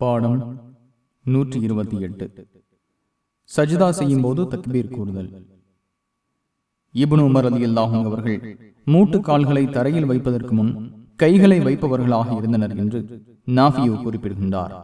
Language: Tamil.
பாடம் நூற்றி இருபத்தி எட்டு. சஜிதா செய்யும் போது தக்பீர் கூறுதல். இபுனு உமர் அலி அல்லாஹும் அவர்கள் மூட்டு கால்களை தரையில் வைப்பதற்கு முன் கைகளை வைப்பவர்களாக இருந்தனர் என்று நாஃபியோ குறிப்பிடுகின்றார்.